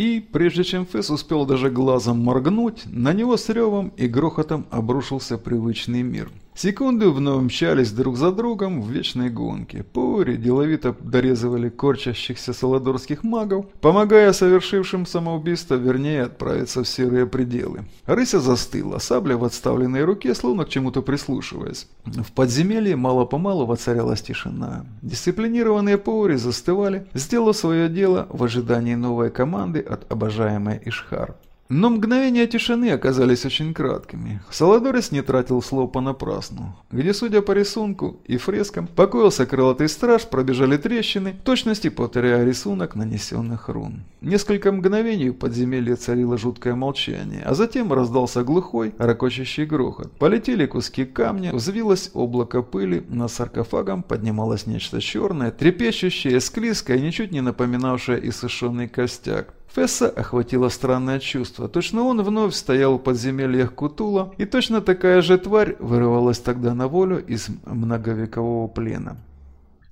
И, прежде чем Фесс успел даже глазом моргнуть, на него с ревом и грохотом обрушился привычный мир – Секунды вновь мчались друг за другом в вечной гонке. Пори деловито дорезывали корчащихся саладорских магов, помогая совершившим самоубийство, вернее, отправиться в серые пределы. Рыся застыла, сабля в отставленной руке, словно к чему-то прислушиваясь. В подземелье мало-помалу воцарялась тишина. Дисциплинированные пори застывали, сделав свое дело в ожидании новой команды от обожаемой Ишхар. Но мгновения тишины оказались очень краткими. Саладорис не тратил слов понапрасну. Где, судя по рисунку и фрескам, покоился крылатый страж, пробежали трещины, в точности повторяя рисунок нанесенных рун. Несколько мгновений в подземелье царило жуткое молчание, а затем раздался глухой, ракочащий грохот. Полетели куски камня, взвилось облако пыли, над саркофагом поднималось нечто черное, трепещущее, склизкое, ничуть не напоминавшее иссушенный костяк. Фесса охватило странное чувство. Точно он вновь стоял в подземельях Кутула, и точно такая же тварь вырывалась тогда на волю из многовекового плена.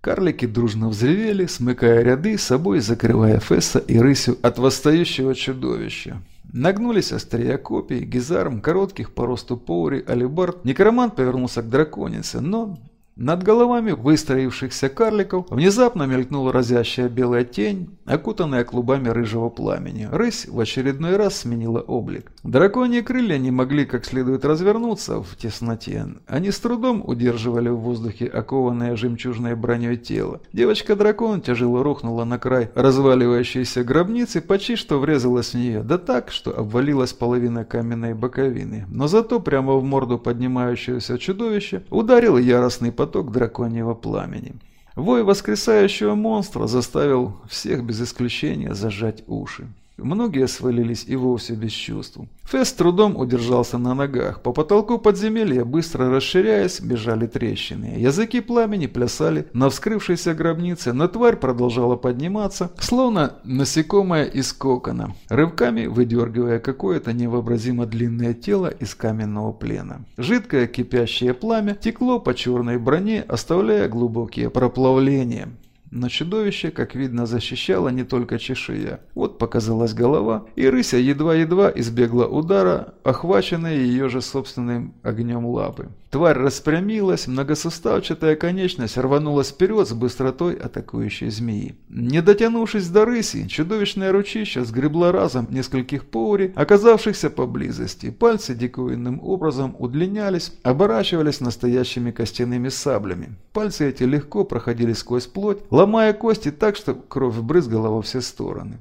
Карлики дружно взревели, смыкая ряды, собой закрывая Фесса и рысью от восстающего чудовища. Нагнулись острия копий, гизарм, коротких по росту поури, алибард. Некромант повернулся к драконице, но над головами выстроившихся карликов внезапно мелькнула разящая белая тень, окутанная клубами рыжего пламени. Рысь в очередной раз сменила облик. Драконьи крылья не могли как следует развернуться в тесноте. Они с трудом удерживали в воздухе окованное жемчужной броней тело. Девочка-дракон тяжело рухнула на край разваливающейся гробницы, почти что врезалась в нее, да так, что обвалилась половина каменной боковины. Но зато прямо в морду поднимающегося чудовища ударил яростный поток поток драконьего пламени. Вой воскресающего монстра заставил всех без исключения зажать уши. Многие свалились и вовсе без чувств. Фесс трудом удержался на ногах. По потолку подземелья, быстро расширяясь, бежали трещины. Языки пламени плясали на вскрывшейся гробнице, но тварь продолжала подниматься, словно насекомое из кокона, рывками выдергивая какое-то невообразимо длинное тело из каменного плена. Жидкое кипящее пламя текло по черной броне, оставляя глубокие проплавления. Но чудовище, как видно, защищало не только чешуя. Вот показалась голова, и рыся едва-едва избегла удара, охваченной ее же собственным огнем лапы. Тварь распрямилась, многосуставчатая конечность рванулась вперед с быстротой атакующей змеи. Не дотянувшись до рыси, чудовищное ручище сгребло разом нескольких поури, оказавшихся поблизости. Пальцы диковинным образом удлинялись, оборачивались настоящими костяными саблями. Пальцы эти легко проходили сквозь плоть, ломая кости так, что кровь брызгала во все стороны.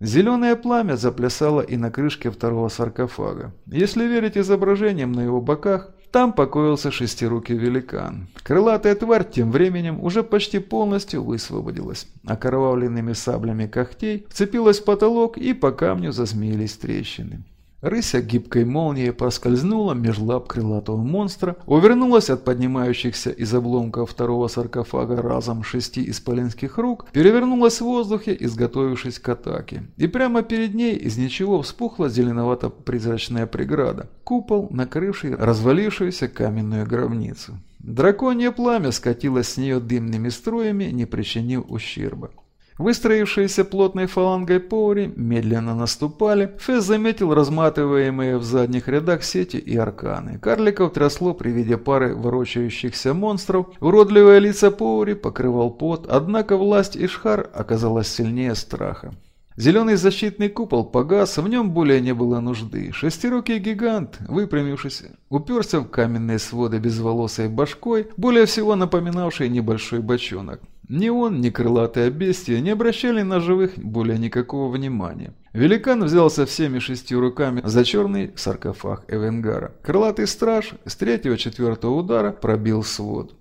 Зеленое пламя заплясало и на крышке второго саркофага. Если верить изображениям на его боках, там покоился шестирукий великан. Крылатая тварь тем временем уже почти полностью высвободилась. Окровавленными саблями когтей вцепилась в потолок и по камню зазмеились трещины. Рыся гибкой молнией проскользнула меж лап крылатого монстра, увернулась от поднимающихся из обломков второго саркофага разом шести исполинских рук, перевернулась в воздухе, изготовившись к атаке. И прямо перед ней из ничего вспухла зеленовато-призрачная преграда, купол, накрывший развалившуюся каменную гробницу. Драконье пламя скатилось с нее дымными струями, не причинив ущерба. Выстроившиеся плотной фалангой Поури медленно наступали. Фесс заметил разматываемые в задних рядах сети и арканы. Карликов трясло при виде пары ворочающихся монстров. Уродливые лица Поури покрывал пот, однако власть Ишхар оказалась сильнее страха. Зеленый защитный купол погас, в нем более не было нужды. Шестирукий гигант, выпрямившись, уперся в каменные своды безволосой башкой, более всего напоминавший небольшой бочонок. Ни он, ни крылатое бестие не обращали на живых более никакого внимания. Великан взялся всеми шестью руками за черный саркофаг Эвенгара. Крылатый страж с третьего-четвертого удара пробил свод.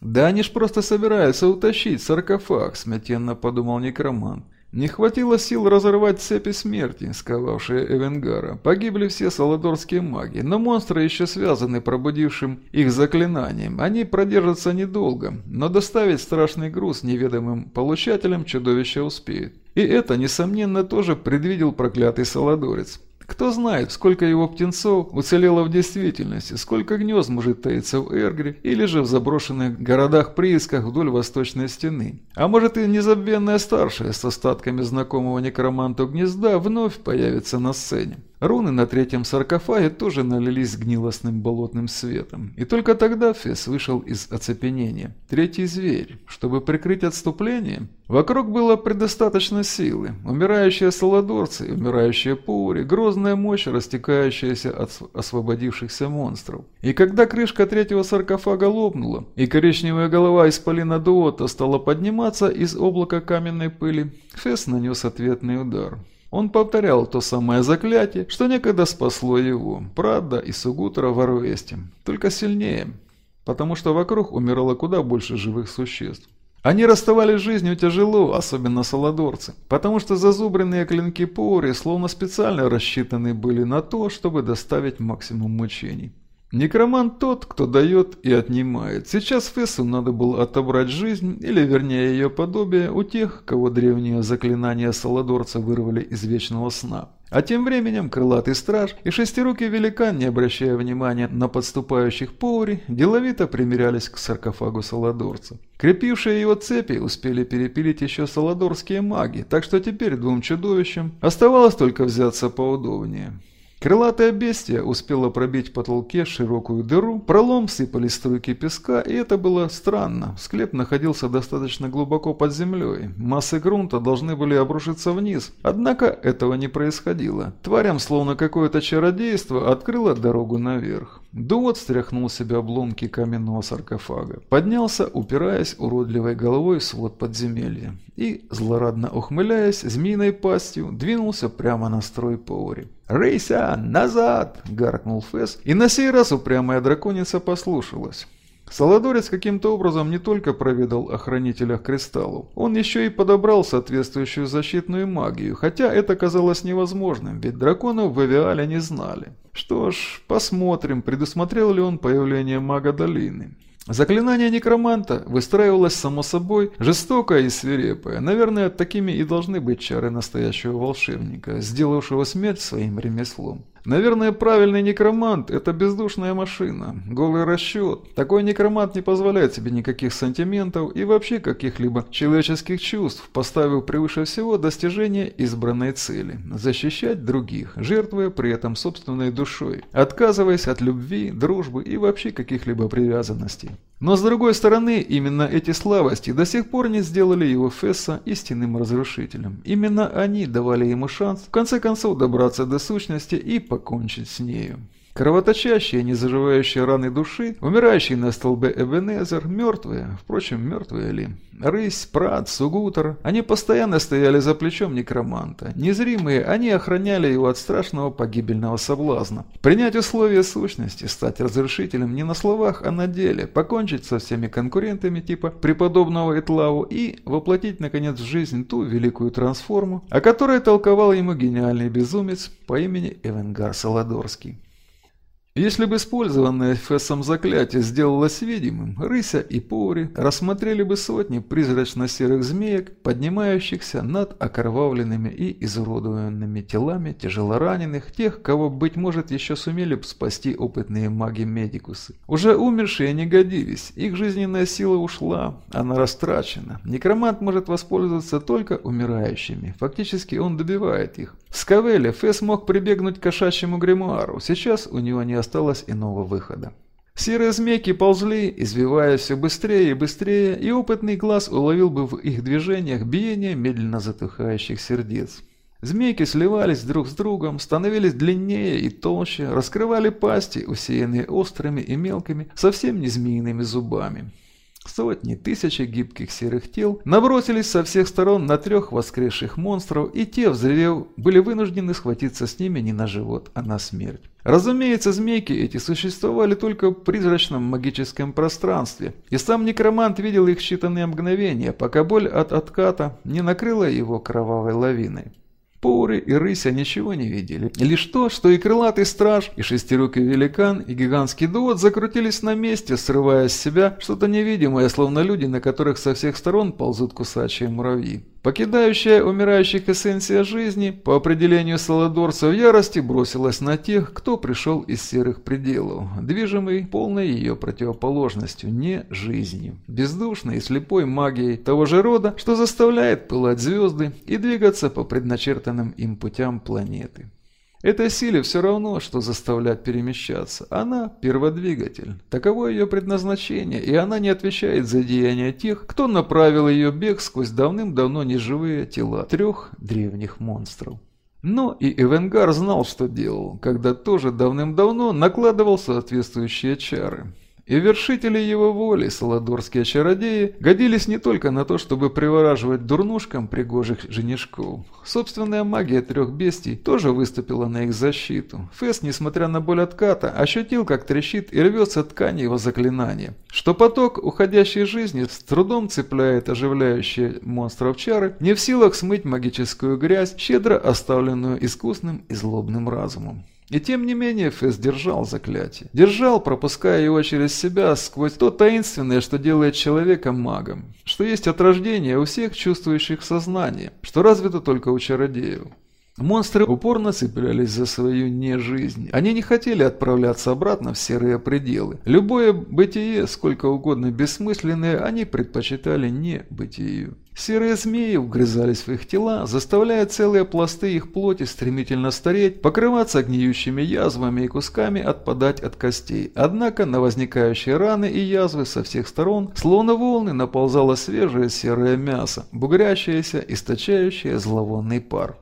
«Да они ж просто собираются утащить саркофаг», – смятенно подумал некромант. Не хватило сил разорвать цепи смерти, сковавшие Эвенгара. Погибли все саладорские маги, но монстры еще связаны пробудившим их заклинанием. Они продержатся недолго, но доставить страшный груз неведомым получателям чудовище успеет. И это, несомненно, тоже предвидел проклятый Саладорец. Кто знает, сколько его птенцов уцелело в действительности, сколько гнезд может таиться в Эргре или же в заброшенных городах-приисках вдоль восточной стены. А может и незабвенная старшая с остатками знакомого некроманту гнезда вновь появится на сцене. Руны на третьем саркофаге тоже налились гнилостным болотным светом. И только тогда Фес вышел из оцепенения. Третий зверь. Чтобы прикрыть отступление, вокруг было предостаточно силы. Умирающие саладорцы, умирающие пури, грозная мощь, растекающаяся от освободившихся монстров. И когда крышка третьего саркофага лопнула, и коричневая голова исполина Дуота стала подниматься из облака каменной пыли, Фес нанес ответный удар. Он повторял то самое заклятие, что некогда спасло его, Прада и Сугутра в Арвесте, только сильнее, потому что вокруг умирало куда больше живых существ. Они расставались с жизнью тяжело, особенно саладорцы, потому что зазубренные клинки Пори словно специально рассчитаны были на то, чтобы доставить максимум мучений. Некромант тот, кто дает и отнимает. Сейчас Фессу надо было отобрать жизнь, или вернее ее подобие, у тех, кого древние заклинания Саладорца вырвали из вечного сна. А тем временем крылатый страж и шестирукий великан, не обращая внимания на подступающих повари, деловито примерялись к саркофагу Саладорца. Крепившие его цепи успели перепилить еще саладорские маги, так что теперь двум чудовищам оставалось только взяться поудобнее. Крылатое бестия успело пробить в потолке широкую дыру, пролом сыпались струйки песка, и это было странно. Склеп находился достаточно глубоко под землей. Массы грунта должны были обрушиться вниз, однако этого не происходило. Тварям, словно какое-то чародейство, открыло дорогу наверх. Дуот стряхнул себе обломки каменного саркофага, поднялся, упираясь уродливой головой в свод подземелья, и, злорадно ухмыляясь, змеиной пастью двинулся прямо на строй повари. «Рейся! Назад!» – гаркнул Фэс, и на сей раз упрямая драконица послушалась. Саладорец каким-то образом не только проведал о хранителях кристаллов, он еще и подобрал соответствующую защитную магию, хотя это казалось невозможным, ведь драконов в Эвиале не знали. Что ж, посмотрим, предусмотрел ли он появление мага долины. Заклинание некроманта выстраивалось само собой, жестокое и свирепое. Наверное, такими и должны быть чары настоящего волшебника, сделавшего смерть своим ремеслом. Наверное, правильный некромант – это бездушная машина, голый расчет. Такой некромант не позволяет себе никаких сантиментов и вообще каких-либо человеческих чувств, поставив превыше всего достижение избранной цели – защищать других, жертвуя при этом собственной душой, отказываясь от любви, дружбы и вообще каких-либо привязанностей. Но с другой стороны, именно эти слабости до сих пор не сделали его Фесса истинным разрушителем. Именно они давали ему шанс в конце концов добраться до сущности и покончить с нею. Кровоточащие, незаживающие раны души, умирающие на столбе Эбенезер, мертвые, впрочем, мертвые ли? Рысь, Прат, Сугутер, они постоянно стояли за плечом некроманта. Незримые, они охраняли его от страшного погибельного соблазна. Принять условия сущности, стать разрушителем не на словах, а на деле, покончить со всеми конкурентами типа преподобного Этлаву и воплотить, наконец, в жизнь ту великую трансформу, о которой толковал ему гениальный безумец по имени Эвенгар Саладорский. Если бы использованное Фессом заклятие сделалось видимым, Рыся и Пори рассмотрели бы сотни призрачно-серых змеек, поднимающихся над окровавленными и изуродованными телами тяжелораненых, тех, кого, быть может, еще сумели бы спасти опытные маги-медикусы. Уже умершие не годились, их жизненная сила ушла, она растрачена. Некромант может воспользоваться только умирающими, фактически он добивает их. В Скавеле Фесс мог прибегнуть к кошачьему гримуару, сейчас у него не осталось иного выхода. Серые змейки ползли, извиваясь все быстрее и быстрее, и опытный глаз уловил бы в их движениях биение медленно затухающих сердец. Змейки сливались друг с другом, становились длиннее и толще, раскрывали пасти, усеянные острыми и мелкими, совсем не змеиными зубами. Сотни, тысячи гибких серых тел набросились со всех сторон на трех воскресших монстров, и те, взревев, были вынуждены схватиться с ними не на живот, а на смерть. Разумеется, змейки эти существовали только в призрачном магическом пространстве, и сам некромант видел их считанные мгновения, пока боль от отката не накрыла его кровавой лавиной. Пауры и Рыся ничего не видели. Лишь то, что и крылатый страж, и шестирукий великан, и гигантский дуот закрутились на месте, срывая с себя что-то невидимое, словно люди, на которых со всех сторон ползут кусачие муравьи. Покидающая умирающих эссенция жизни, по определению Саладорца в ярости бросилась на тех, кто пришел из серых пределов, движимый полной ее противоположностью, не жизнью, бездушной и слепой магией того же рода, что заставляет пылать звезды и двигаться по предначертанным им путям планеты. Этой силе все равно, что заставлять перемещаться. Она – перводвигатель. Таково ее предназначение, и она не отвечает за деяния тех, кто направил ее бег сквозь давным-давно неживые тела трех древних монстров. Но и Эвенгар знал, что делал, когда тоже давным-давно накладывал соответствующие чары. И вершители его воли, саладорские чародеи, годились не только на то, чтобы привораживать дурнушкам пригожих женишков. Собственная магия трех бестий тоже выступила на их защиту. Фесс, несмотря на боль отката, ощутил, как трещит и рвется ткань его заклинания. Что поток уходящей жизни с трудом цепляет оживляющие монстров чары, не в силах смыть магическую грязь, щедро оставленную искусным и злобным разумом. И тем не менее Фесс держал заклятие. Держал, пропуская его через себя сквозь то таинственное, что делает человека магом. Что есть от рождения у всех чувствующих сознание, что развито только у чародеев. Монстры упорно цеплялись за свою нежизнь. Они не хотели отправляться обратно в серые пределы. Любое бытие, сколько угодно бессмысленное, они предпочитали не бытию. Серые змеи вгрызались в их тела, заставляя целые пласты их плоти стремительно стареть, покрываться гниющими язвами и кусками отпадать от костей. Однако на возникающие раны и язвы со всех сторон, словно волны, наползало свежее серое мясо, бугрящееся, источающее зловонный пар.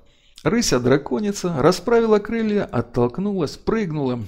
Рыся-драконица расправила крылья, оттолкнулась, прыгнула.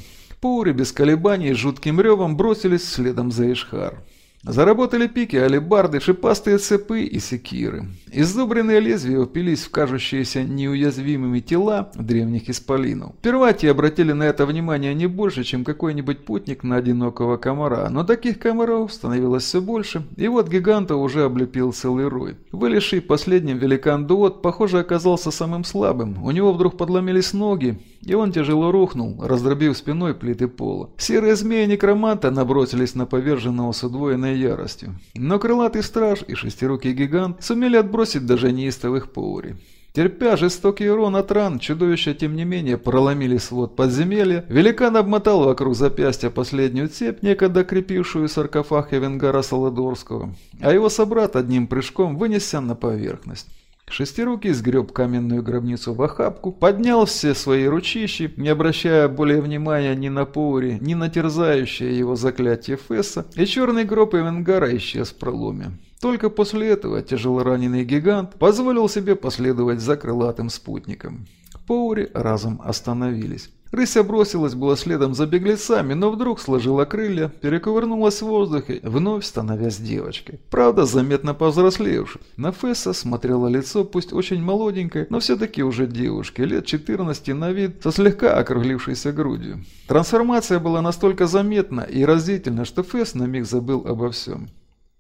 Паури без колебаний жутким ревом бросились следом за Ишхар. Заработали пики, алебарды, шипастые цепы и секиры. Изубренные лезвия упились в кажущиеся неуязвимыми тела древних исполинов. Те обратили на это внимание не больше, чем какой-нибудь путник на одинокого комара, но таких комаров становилось все больше, и вот гиганта уже облепил целый рой. Вылезший последним великан Дуот, похоже, оказался самым слабым. У него вдруг подломились ноги, и он тяжело рухнул, раздробив спиной плиты пола. Серые змеи некроманта набросились на поверженного с удвоенной яростью. Но крылатый страж и шестирукий гигант сумели отбросить даже неистовых Поури. Терпя жестокий урон от ран, чудовища тем не менее проломили свод подземелья, великан обмотал вокруг запястья последнюю цепь, некогда крепившую саркофаг Эвенгара Саладорского, а его собрат одним прыжком вынесся на поверхность. Шестирукий сгреб каменную гробницу в охапку, поднял все свои ручищи, не обращая более внимания ни на Паури, ни на терзающее его заклятие Фесса, и черный гроб Эвенгара исчез в проломе. Только после этого тяжелораненый гигант позволил себе последовать за крылатым спутником. Паури разом остановились. Рыся бросилась было следом за беглецами, но вдруг сложила крылья, перекувырнулась в воздухе, вновь становясь девочкой. Правда, заметно повзрослевшей. На Фесса смотрело лицо, пусть очень молоденькое, но все-таки уже девушки, лет 14 на вид, со слегка округлившейся грудью. Трансформация была настолько заметна и разительна, что Фесс на миг забыл обо всем.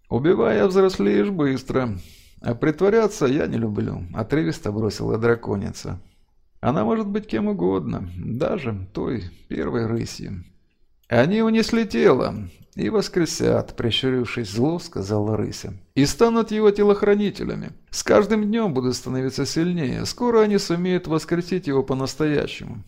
«Убивая, взрослеешь быстро. А притворяться я не люблю», — отрывисто бросила драконица. Она может быть кем угодно, даже той первой рысью. Они унесли тело и воскресят, прищурившись зло, сказала рыся. И станут его телохранителями. С каждым днем будут становиться сильнее, скоро они сумеют воскресить его по-настоящему.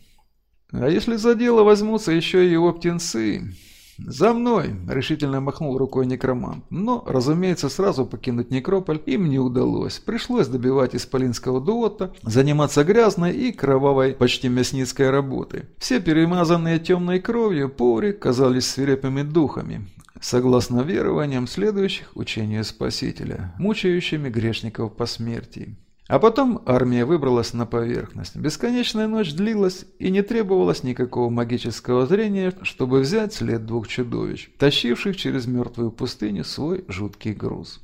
А если за дело возьмутся еще и его птенцы, «За мной!» – решительно махнул рукой некромант. Но, разумеется, сразу покинуть некрополь им не удалось. Пришлось добивать исполинского дуота, заниматься грязной и кровавой, почти мясницкой работой. Все перемазанные темной кровью пори казались свирепыми духами, согласно верованиям следующих учению Спасителя, мучающими грешников по смерти. А потом армия выбралась на поверхность. Бесконечная ночь длилась, и не требовалось никакого магического зрения, чтобы взять след двух чудовищ, тащивших через мертвую пустыню свой жуткий груз.